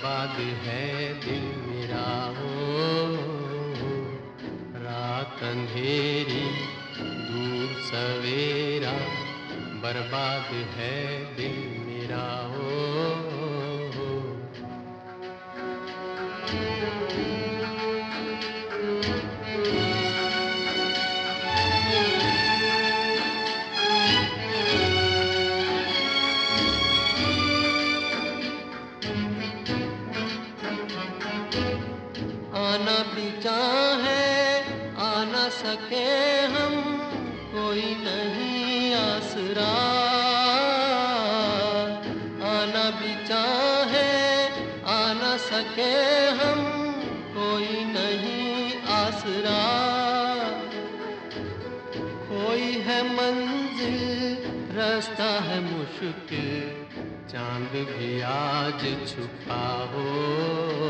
बर्बाद है दिल मेरा हो रात अंधेरी दूर सवेरा बर्बाद है दिल मेरा हो आना भी चाहे आ न सके हम, कोई नहीं आसरा। आना भी चाहे आ न सके हम, कोई नहीं आसरा। कोई है मंजिल, रास्ता है मुश्किल, चाँद भी आज छुपा हो।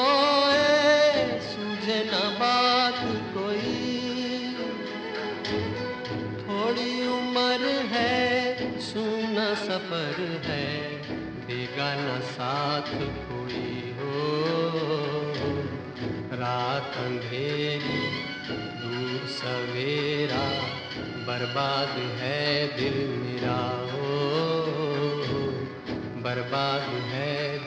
सुना सफ़र है देगा न साथ कोई हो। रात अंधेरी, दूर सवेरा, बर्बाद है दिल मेरा, हो। बर्बाद है